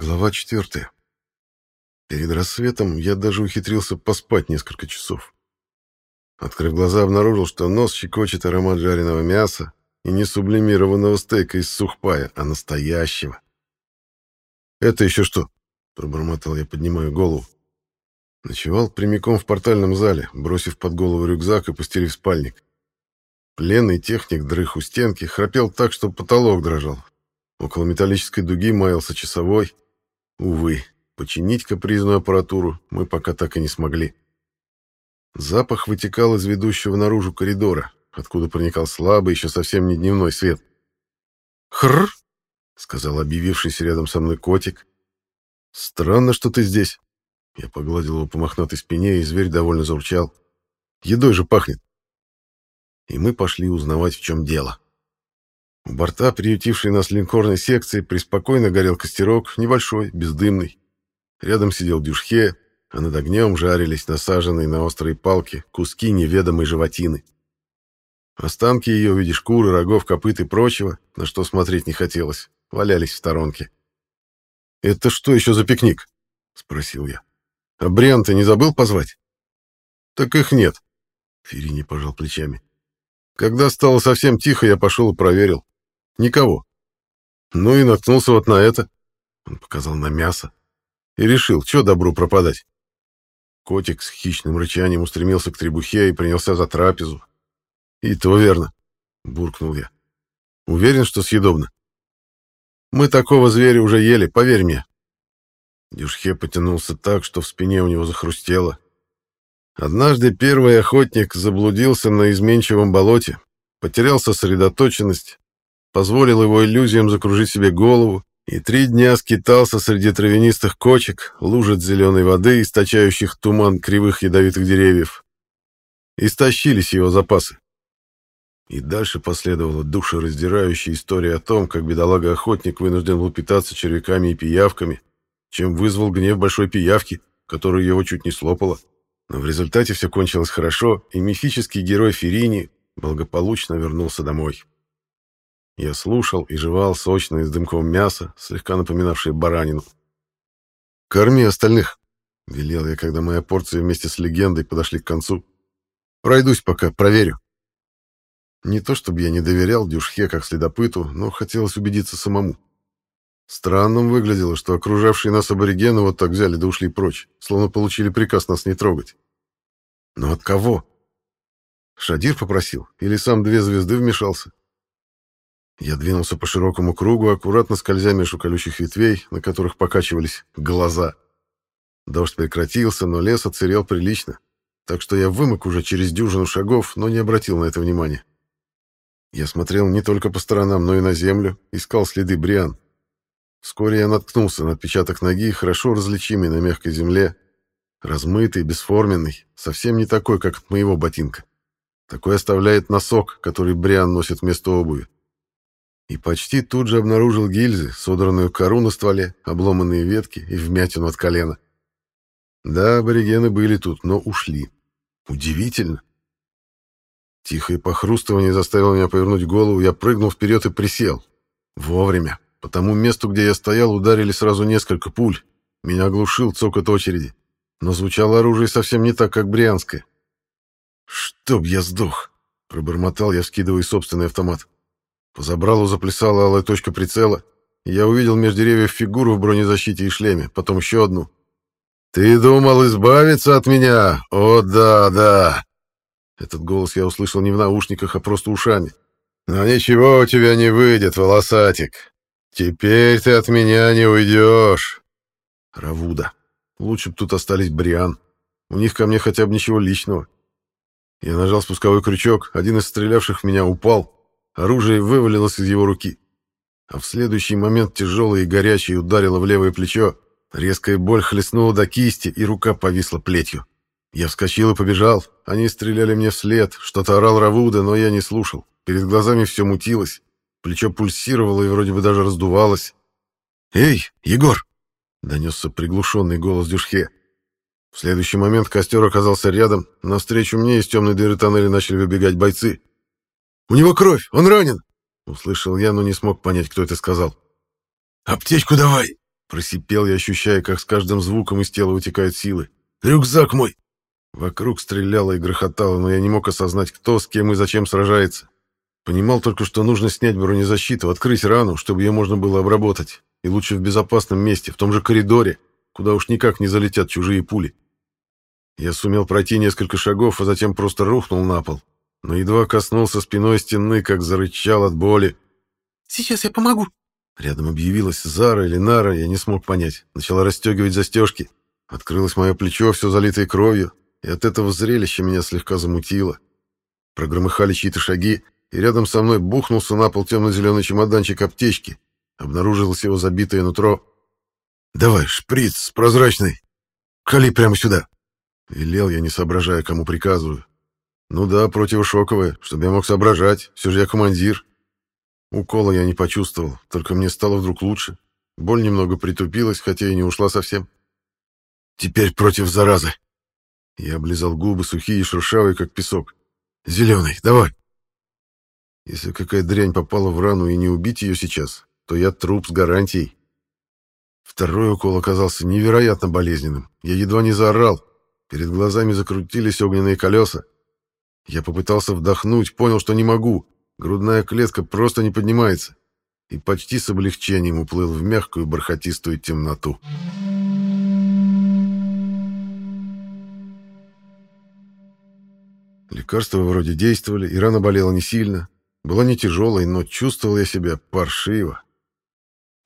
Глава четвертая. Перед рассветом я даже ухитрился поспать несколько часов. Открыв глаза, обнаружил, что нос щекочет аромат жареного мяса и не сублимированного стейка из сухпая, а настоящего. «Это еще что?» — пробормотал я, поднимая голову. Ночевал прямиком в портальном зале, бросив под голову рюкзак и постелив спальник. Пленный техник дрых у стенки, храпел так, что потолок дрожал. Около металлической дуги маялся часовой. Увы, починить капризную аппаратуру мы пока так и не смогли. Запах вытекал из ведущего наружу коридора, откуда проникал слабый, еще совсем не дневной свет. «Хрррр!» — сказал объявившийся рядом со мной котик. «Странно, что ты здесь». Я погладил его по мохнатой спине, и зверь довольно заурчал. «Едой же пахнет». И мы пошли узнавать, в чем дело. Борта, приютившей нас линкорной секции, преспокойно горел костерок, небольшой, бездымный. Рядом сидел дюшхе, а над огнем жарились насаженные на острые палки куски неведомой животины. Останки ее в виде шкуры, рогов, копыт и прочего, на что смотреть не хотелось, валялись в сторонке. «Это что еще за пикник?» — спросил я. «А Бриан ты не забыл позвать?» «Так их нет», — Ферини пожал плечами. «Когда стало совсем тихо, я пошел и проверил. Никого. Ну и наткнулся вот на это». Он показал на мясо. И решил, что добру пропадать. Котик с хищным рычанием устремился к требухе и принялся за трапезу. «И то верно», — буркнул я. «Уверен, что съедобно?» «Мы такого зверя уже ели, поверь мне». Дюшхе потянулся так, что в спине у него захрустело. Однажды первый охотник заблудился на изменчивом болоте, потерял сосредоточенность, позволил его иллюзиям закружить себе голову и три дня скитался среди травянистых кочек, лужиц зеленой воды, источающих туман кривых ядовитых деревьев. Истощились его запасы. И дальше последовала душераздирающая история о том, как бедолага-охотник вынужден был питаться червяками и пиявками, чем вызвал гнев большой пиявки, которая его чуть не слопала. Но в результате все кончилось хорошо, и мифический герой Ферини благополучно вернулся домой. Я слушал и жевал сочное с дымком мясо, слегка напоминавшее баранину. «Корми остальных», — велел я, когда моя порция вместе с легендой подошли к концу. «Пройдусь пока, проверю». Не то чтобы я не доверял Дюшхе как следопыту, но хотелось убедиться самому. Странным выглядело, что окружавшие нас аборигены вот так взяли да ушли прочь, словно получили приказ нас не трогать. Но от кого? Шадир попросил? Или сам две звезды вмешался? Я двинулся по широкому кругу, аккуратно скользя между колючих ветвей, на которых покачивались глаза. Дождь прекратился, но лес отсырел прилично, так что я вымок уже через дюжину шагов, но не обратил на это внимания. Я смотрел не только по сторонам, но и на землю, искал следы Бриан. Вскоре я наткнулся на отпечаток ноги, хорошо различимый на мягкой земле, размытый, бесформенный, совсем не такой, как от моего ботинка. Такой оставляет носок, который Бриан носит вместо обуви и почти тут же обнаружил гильзы, содранную кору на стволе, обломанные ветки и вмятину от колена. Да, аборигены были тут, но ушли. Удивительно. Тихое похрустывание заставило меня повернуть голову, я прыгнул вперед и присел. Вовремя. По тому месту, где я стоял, ударили сразу несколько пуль. Меня оглушил цокот очереди. Но звучало оружие совсем не так, как брянское. «Чтоб я сдох!» — пробормотал я, скидывая собственный автомат. По забралу заплясала алая точка прицела, и я увидел между деревьев фигуру в бронезащите и шлеме, потом еще одну. «Ты думал избавиться от меня? О, да, да!» Этот голос я услышал не в наушниках, а просто ушами. «Но ничего у тебя не выйдет, волосатик. Теперь ты от меня не уйдешь». Равуда. Лучше бы тут остались Бриан. У них ко мне хотя бы ничего личного. Я нажал спусковой крючок, один из стрелявших в меня упал, Оружие вывалилось из его руки. А в следующий момент тяжелое и горячее ударило в левое плечо. Резкая боль хлестнула до кисти, и рука повисла плетью. Я вскочил и побежал. Они стреляли мне вслед. Что-то орал Равуда, но я не слушал. Перед глазами все мутилось. Плечо пульсировало и вроде бы даже раздувалось. «Эй, Егор!» — донесся приглушенный голос Дюшхе. В следующий момент костер оказался рядом. Навстречу мне из темной дыры тоннеля начали выбегать бойцы. У него кровь, он ранен!» Услышал я, но не смог понять, кто это сказал. «Аптечку давай!» Просипел я, ощущая, как с каждым звуком из тела вытекают силы. «Рюкзак мой!» Вокруг стреляло и грохотало, но я не мог осознать, кто, с кем и зачем сражается. Понимал только, что нужно снять бронезащиту, открыть рану, чтобы ее можно было обработать. И лучше в безопасном месте, в том же коридоре, куда уж никак не залетят чужие пули. Я сумел пройти несколько шагов, а затем просто рухнул на пол. Но едва коснулся спиной стены, как зарычал от боли. «Сейчас я помогу!» Рядом объявилась Зара или Нара, я не смог понять. Начала расстегивать застежки. Открылось мое плечо, все залитое кровью, и от этого зрелища меня слегка замутило. Прогромыхали чьи-то шаги, и рядом со мной бухнулся на пол темно-зеленый чемоданчик аптечки. Обнаружилось его забитое нутро. «Давай, шприц прозрачный. Кали прямо сюда!» Велел я, не соображая, кому приказываю. «Ну да, противошоковое, чтобы я мог соображать. Все же я командир». Укола я не почувствовал, только мне стало вдруг лучше. Боль немного притупилась, хотя и не ушла совсем. «Теперь против заразы!» Я облизал губы, сухие и шершавые, как песок. «Зеленый, давай!» Если какая дрянь попала в рану и не убить ее сейчас, то я труп с гарантией. Второй укол оказался невероятно болезненным. Я едва не заорал. Перед глазами закрутились огненные колеса. Я попытался вдохнуть, понял, что не могу. Грудная клетка просто не поднимается. И почти с облегчением уплыл в мягкую бархатистую темноту. Лекарства вроде действовали, и рана болела не сильно. Была не тяжелой, но чувствовал я себя паршиво.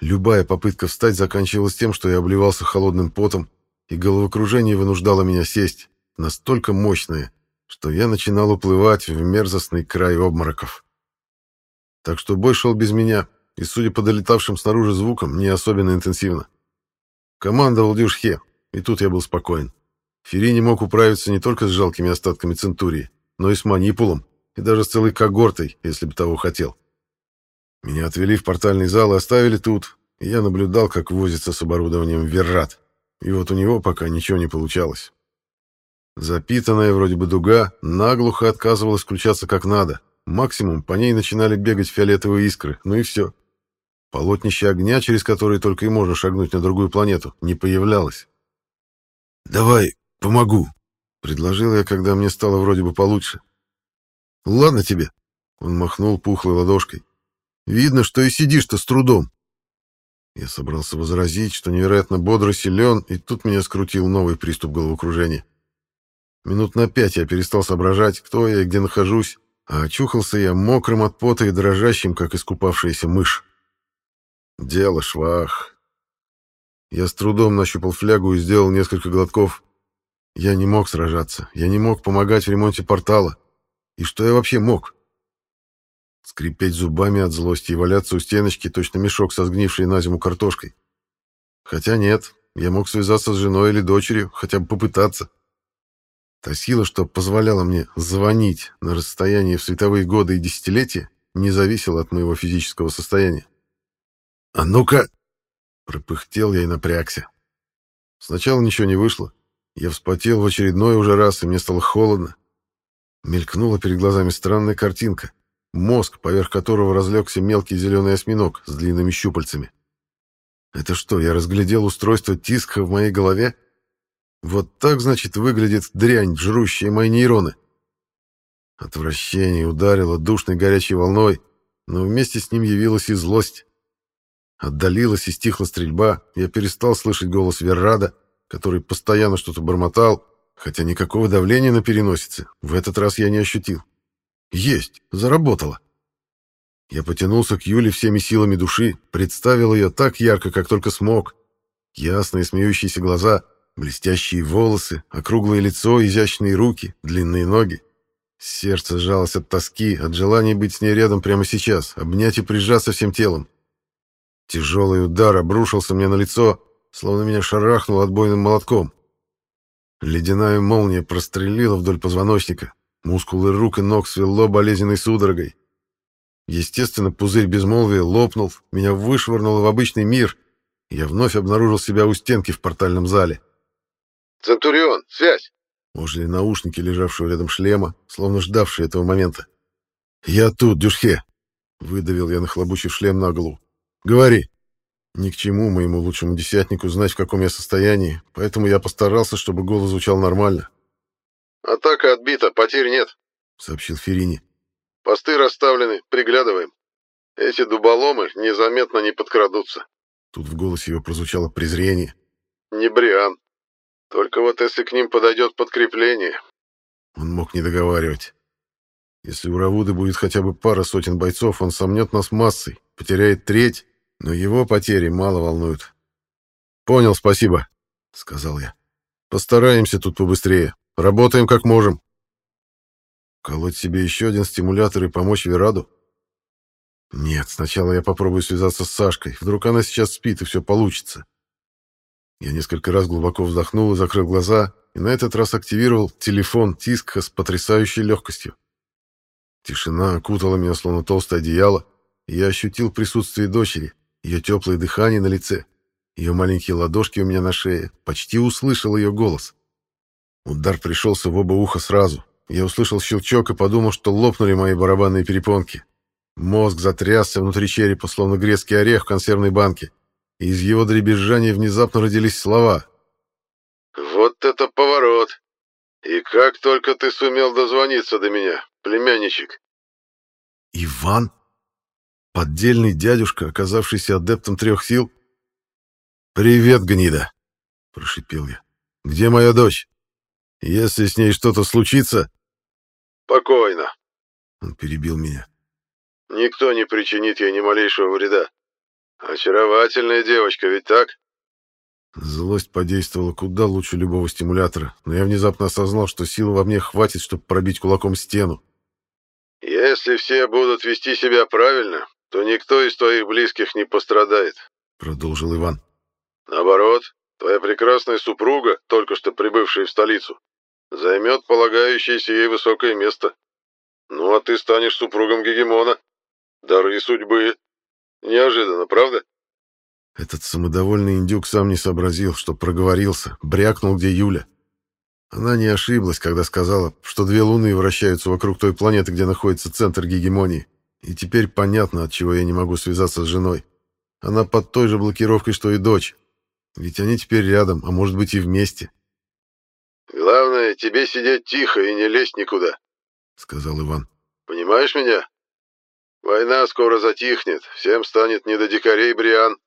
Любая попытка встать заканчивалась тем, что я обливался холодным потом, и головокружение вынуждало меня сесть, настолько мощное, что я начинал уплывать в мерзостный край обмороков. Так что бой шел без меня, и, судя по долетавшим снаружи звукам, не особенно интенсивно. Командовал Дюшхе, и тут я был спокоен. Фери не мог управиться не только с жалкими остатками Центурии, но и с манипулом, и даже с целой когортой, если бы того хотел. Меня отвели в портальный зал и оставили тут, и я наблюдал, как возится с оборудованием Веррат. И вот у него пока ничего не получалось. Запитанная вроде бы дуга наглухо отказывалась включаться как надо. Максимум по ней начинали бегать фиолетовые искры, ну и все. Полотнище огня, через которое только и можно шагнуть на другую планету, не появлялось. «Давай, помогу», — предложил я, когда мне стало вроде бы получше. «Ладно тебе», — он махнул пухлой ладошкой. «Видно, что и сидишь-то с трудом». Я собрался возразить, что невероятно бодро силен, и тут меня скрутил новый приступ головокружения. Минут на пять я перестал соображать, кто я и где нахожусь, а очухался я мокрым от пота и дрожащим, как искупавшаяся мышь. Дело швах. Я с трудом нащупал флягу и сделал несколько глотков. Я не мог сражаться, я не мог помогать в ремонте портала. И что я вообще мог? Скрипеть зубами от злости и валяться у стеночки, точно мешок со сгнившей на зиму картошкой. Хотя нет, я мог связаться с женой или дочерью, хотя бы попытаться. Та сила, что позволяла мне звонить на расстоянии в световые годы и десятилетия, не зависела от моего физического состояния. «А ну-ка!» — пропыхтел я и напрягся. Сначала ничего не вышло. Я вспотел в очередной уже раз, и мне стало холодно. Мелькнула перед глазами странная картинка. Мозг, поверх которого разлегся мелкий зеленый осьминог с длинными щупальцами. Это что, я разглядел устройство Тискха в моей голове? Вот так, значит, выглядит дрянь, жрущая мои нейроны. Отвращение ударило душной горячей волной, но вместе с ним явилась и злость. Отдалилась и стихла стрельба, я перестал слышать голос Веррада, который постоянно что-то бормотал, хотя никакого давления на переносице в этот раз я не ощутил. Есть, заработало. Я потянулся к Юле всеми силами души, представил ее так ярко, как только смог. Ясные смеющиеся глаза — Блестящие волосы, округлое лицо, изящные руки, длинные ноги. Сердце сжалось от тоски, от желания быть с ней рядом прямо сейчас, обнять и прижаться всем телом. Тяжелый удар обрушился мне на лицо, словно меня шарахнул отбойным молотком. Ледяная молния прострелила вдоль позвоночника. Мускулы рук и ног свело болезненной судорогой. Естественно, пузырь безмолвия лопнул, меня вышвырнуло в обычный мир, я вновь обнаружил себя у стенки в портальном зале. «Центурион, связь!» Ожили наушники, лежавшего рядом шлема, словно ждавшие этого момента. «Я тут, Дюшхе!» — выдавил я, нахлобучив шлем на голову. «Говори!» Ни к чему моему лучшему десятнику знать, в каком я состоянии, поэтому я постарался, чтобы голос звучал нормально. «Атака отбита, потерь нет», — сообщил Ферини. «Посты расставлены, приглядываем. Эти дуболомы незаметно не подкрадутся». Тут в голосе его прозвучало презрение. «Не Бриан. Только вот если к ним подойдет подкрепление...» Он мог не договаривать. Если у Равуды будет хотя бы пара сотен бойцов, он сомнет нас массой, потеряет треть, но его потери мало волнуют. «Понял, спасибо», — сказал я. «Постараемся тут побыстрее. Работаем как можем». Колоть себе еще один стимулятор и помочь Вераду? Нет, сначала я попробую связаться с Сашкой. Вдруг она сейчас спит, и все получится. Я несколько раз глубоко вздохнул и закрыл глаза, и на этот раз активировал телефон Тискха с потрясающей легкостью. Тишина окутала меня, словно толстое одеяло, и я ощутил присутствие дочери, ее теплое дыхание на лице, ее маленькие ладошки у меня на шее, почти услышал ее голос. Удар пришелся в оба уха сразу. Я услышал щелчок и подумал, что лопнули мои барабанные перепонки. Мозг затрясся внутри черепа, словно грецкий орех в консервной банке. И из его дребезжания внезапно родились слова. «Вот это поворот! И как только ты сумел дозвониться до меня, племянничек!» «Иван?» Поддельный дядюшка, оказавшийся адептом трех сил? «Привет, гнида!» — прошипел я. «Где моя дочь? Если с ней что-то случится...» «Спокойно!» — он перебил меня. «Никто не причинит ей ни малейшего вреда. Очаровательная девочка, ведь так?» Злость подействовала куда лучше любого стимулятора, но я внезапно осознал, что силы во мне хватит, чтобы пробить кулаком стену. «Если все будут вести себя правильно, то никто из твоих близких не пострадает», — продолжил Иван. «Наоборот, твоя прекрасная супруга, только что прибывшая в столицу, займет полагающееся ей высокое место. Ну, а ты станешь супругом Гегемона. Дары судьбы. Неожиданно, правда?» Этот самодовольный индюк сам не сообразил, что проговорился, брякнул, где Юля. Она не ошиблась, когда сказала, что две луны вращаются вокруг той планеты, где находится центр гегемонии. И теперь понятно, от чего я не могу связаться с женой. Она под той же блокировкой, что и дочь. Ведь они теперь рядом, а может быть и вместе. «Главное, тебе сидеть тихо и не лезть никуда», — сказал Иван. «Понимаешь меня? Война скоро затихнет, всем станет не до дикарей, Бриан.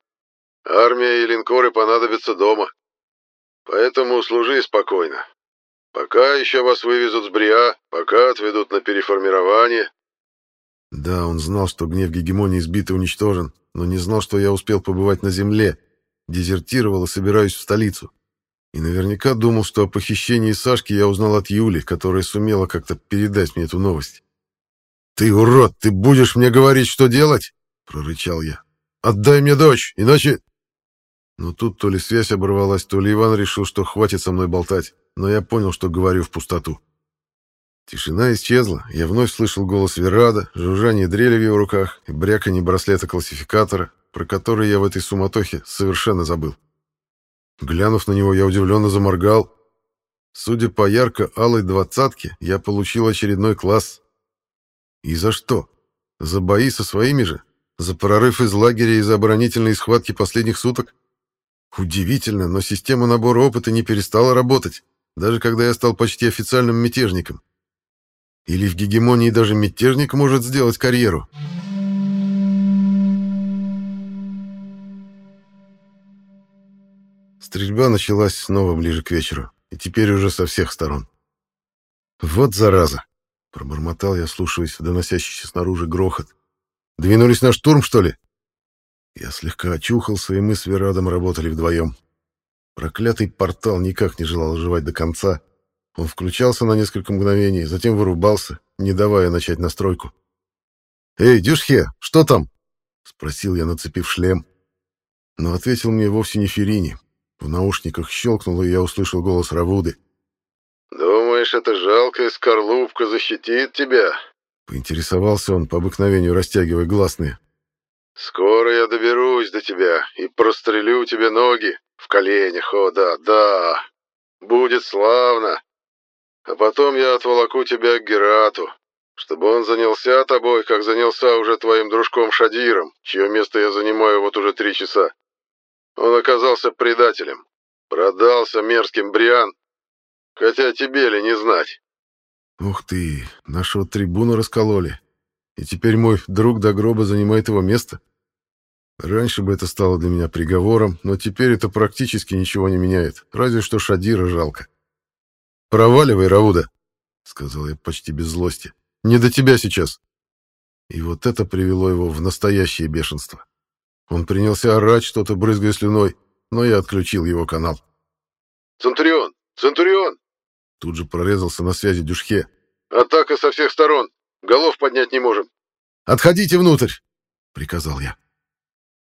Армия и линкоры понадобятся дома. Поэтому служи спокойно. Пока еще вас вывезут с Бриа, пока отведут на переформирование, да, он знал, что гнев гегемонии сбит и уничтожен, но не знал, что я успел побывать на земле, дезертировал и собираюсь в столицу. И наверняка думал, что о похищении Сашки я узнал от Юли, которая сумела как-то передать мне эту новость. «Ты, урод, ты будешь мне говорить, что делать?» — прорычал я. «Отдай мне дочь, иначе...» Но тут то ли связь оборвалась, то ли Иван решил, что хватит со мной болтать, но я понял, что говорю в пустоту. Тишина исчезла, я вновь слышал голос Верада, жужжание дрели в его руках и бряканье браслета-классификатора, про который я в этой суматохе совершенно забыл. Глянув на него, я удивленно заморгал. Судя по ярко-алой двадцатке, я получил очередной класс. И за что? За бои со своими же? За прорыв из лагеря и за оборонительные схватки последних суток? Удивительно, но система набора опыта не перестала работать, даже когда я стал почти официальным мятежником. Или в гегемонии даже мятежник может сделать карьеру? Стрельба началась снова ближе к вечеру, и теперь уже со всех сторон. «Вот зараза!» — пробормотал я, слушаясь в доносящийся снаружи грохот. «Двинулись на штурм, что ли?» Я слегка очухался, и мы с Верадом работали вдвоем. Проклятый портал никак не желал оживать до конца, он включался на несколько мгновений, затем вырубался, не давая начать настройку. «Эй, Дюшхе, что там?» — спросил я, нацепив шлем. Но ответил мне вовсе не Ферини. В наушниках щелкнуло, и я услышал голос Равуды. «Думаешь, эта жалкая скорлупка защитит тебя?» Поинтересовался он, по обыкновению растягивая гласные. «Скоро я доберусь до тебя и прострелю тебе ноги в коленях, о да, да! Будет славно!» А потом я отволоку тебя к Герату, чтобы он занялся тобой, как занялся уже твоим дружком Шадиром, чье место я занимаю вот уже три часа. Он оказался предателем. Продался мерзким Бриан. Хотя тебе ли не знать. Ух ты, нашего трибуна раскололи. И теперь мой друг до гроба занимает его место. Раньше бы это стало для меня приговором, но теперь это практически ничего не меняет. Разве что Шадира жалко. «Проваливай, Рауда», — сказал я почти без злости. «Не до тебя сейчас». И вот это привело его в настоящее бешенство. Он принялся орать что-то, брызгая слюной, но я отключил его канал. «Центурион! Центурион!» Тут же прорезался на связи Дюшхе. «Атака со всех сторон! Голов поднять не можем!» «Отходите внутрь!» — приказал я.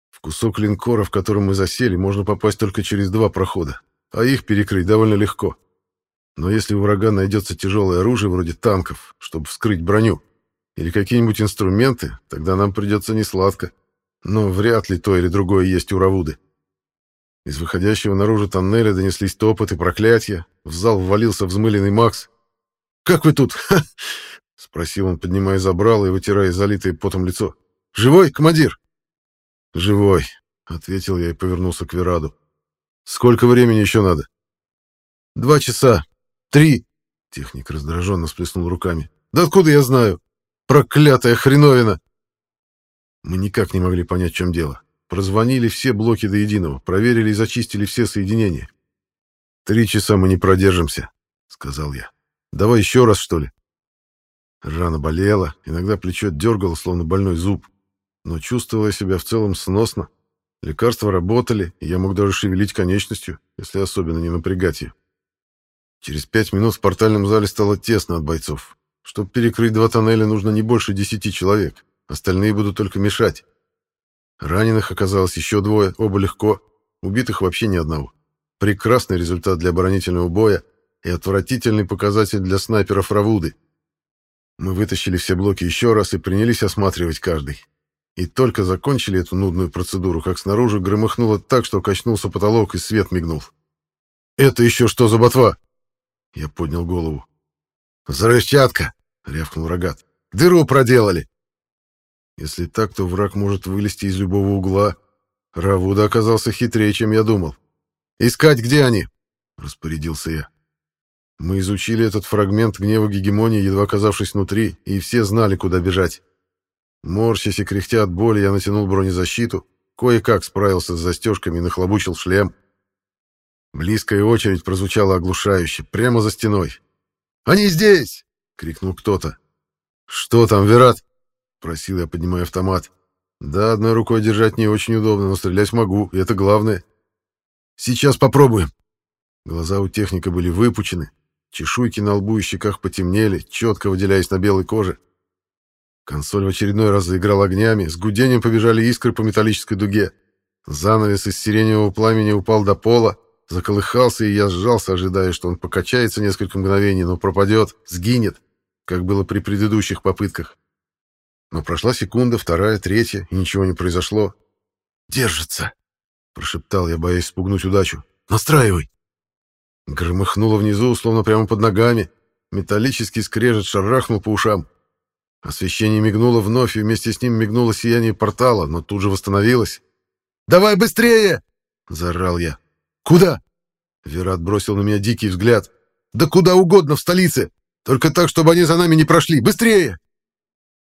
В кусок линкора, в котором мы засели, можно попасть только через два прохода, а их перекрыть довольно легко. Но если у врага найдется тяжелое оружие вроде танков, чтобы вскрыть броню, или какие-нибудь инструменты, тогда нам придется несладко. Но вряд ли то или другое есть у Равуды. Из выходящего наружу тоннеля донеслись топот и проклятия. В зал ввалился взмыленный Макс. «Как вы тут?» — спросил он, поднимая забрало и вытирая залитое потом лицо. «Живой, командир?» «Живой», — ответил я и повернулся к Вераду. «Сколько времени еще надо?» «Два часа. Три!» Техник раздраженно сплеснул руками. «Да откуда я знаю? Проклятая хреновина!» Мы никак не могли понять, в чем дело. Прозвонили все блоки до единого, проверили и зачистили все соединения. «Три часа мы не продержимся», — сказал я. «Давай еще раз, что ли?» Рана болела, иногда плечо дергало, словно больной зуб. Но чувствовала себя в целом сносно. Лекарства работали, и я мог даже шевелить конечностью, если особенно не напрягать ее. Через пять минут в портальном зале стало тесно от бойцов. Чтобы перекрыть два тоннеля, нужно не больше десяти человек. Остальные будут только мешать. Раненых оказалось еще двое, оба легко. Убитых вообще ни одного. Прекрасный результат для оборонительного боя и отвратительный показатель для снайперов Равуды. Мы вытащили все блоки еще раз и принялись осматривать каждый. И только закончили эту нудную процедуру, как снаружи громыхнуло так, что качнулся потолок и свет мигнул. «Это еще что за ботва?» Я поднял голову. «Взрывчатка!» — рявкнул рогат. «Дыру проделали!» Если так, то враг может вылезти из любого угла. Равуда оказался хитрее, чем я думал. «Искать, где они?» — распорядился я. Мы изучили этот фрагмент гнева гегемонии, едва оказавшись внутри, и все знали, куда бежать. Морщась и кряхтя от боли, я натянул бронезащиту, кое-как справился с застежками и нахлобучил шлем. Близкая очередь прозвучала оглушающе, прямо за стеной. «Они здесь!» — крикнул кто-то. «Что там, Верат?» — просил я, поднимая автомат. «Да, одной рукой держать не очень удобно, но стрелять могу, и это главное». «Сейчас попробуем». Глаза у техника были выпучены, чешуйки на лбу и щеках потемнели, четко выделяясь на белой коже. Консоль в очередной раз заиграл огнями, с гудением побежали искры по металлической дуге. Занавес из сиреневого пламени упал до пола, заколыхался, и я сжался, ожидая, что он покачается несколько мгновений, но пропадет, сгинет, как было при предыдущих попытках. Но прошла секунда, вторая, третья, и ничего не произошло. «Держится!» — прошептал я, боясь спугнуть удачу. «Настраивай!» Громыхнуло внизу, словно прямо под ногами. Металлический скрежет шарахнул по ушам. Освещение мигнуло вновь, и вместе с ним мигнуло сияние портала, но тут же восстановилось. «Давай быстрее!» — заорал я. «Куда?» Верат бросил на меня дикий взгляд. «Да куда угодно, в столице! Только так, чтобы они за нами не прошли! Быстрее!»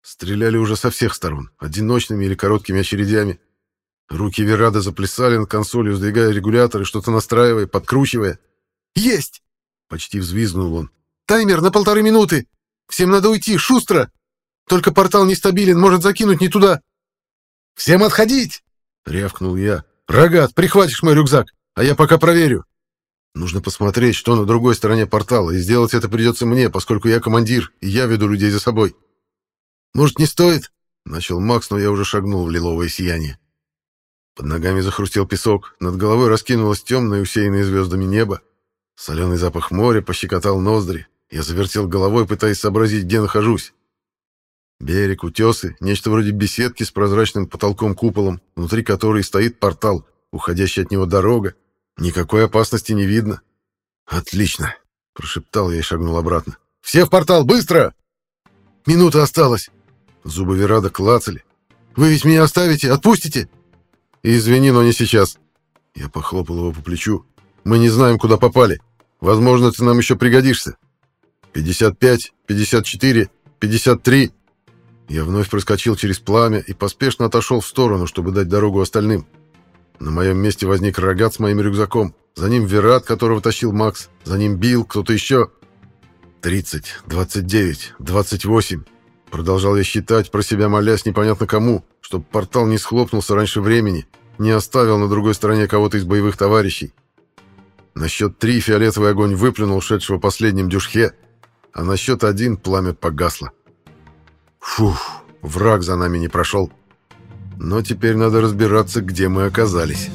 Стреляли уже со всех сторон, одиночными или короткими очередями. Руки Верада заплясали над консолью, сдвигая регуляторы, что-то настраивая, подкручивая. «Есть!» — почти взвизгнул он. «Таймер на полторы минуты! Всем надо уйти, шустро! Только портал нестабилен, может закинуть не туда!» «Всем отходить!» — рявкнул я. «Рогат, прихватишь мой рюкзак, а я пока проверю. Нужно посмотреть, что на другой стороне портала, и сделать это придется мне, поскольку я командир, и я веду людей за собой». «Может, не стоит?» — начал Макс, но я уже шагнул в лиловое сияние. Под ногами захрустел песок, над головой раскинулось темное, усеянное звездами небо. Соленый запах моря пощекотал ноздри. Я завертел головой, пытаясь сообразить, где нахожусь. Берег, утесы, нечто вроде беседки с прозрачным потолком-куполом, внутри которой стоит портал, уходящая от него дорога. Никакой опасности не видно. «Отлично!» — прошептал я и шагнул обратно. «Все в портал, быстро!» «Минута осталась!» Зубы Верада клацали. «Вы ведь меня оставите? Отпустите?» «Извини, но не сейчас». Я похлопал его по плечу. «Мы не знаем, куда попали. Возможно, ты нам еще пригодишься. 55, 54, 53...» Я вновь проскочил через пламя и поспешно отошел в сторону, чтобы дать дорогу остальным. На моем месте возник рогат с моим рюкзаком. За ним Верат, которого тащил Макс. За ним Билл, кто-то еще. 30, 29, 28. Продолжал я считать, про себя молясь непонятно кому, чтобы портал не схлопнулся раньше времени, не оставил на другой стороне кого-то из боевых товарищей. На счет три фиолетовый огонь выплюнул шедшего последним дюшхе, а на счет один пламя погасло. Фух, враг за нами не прошел. Но теперь надо разбираться, где мы оказались».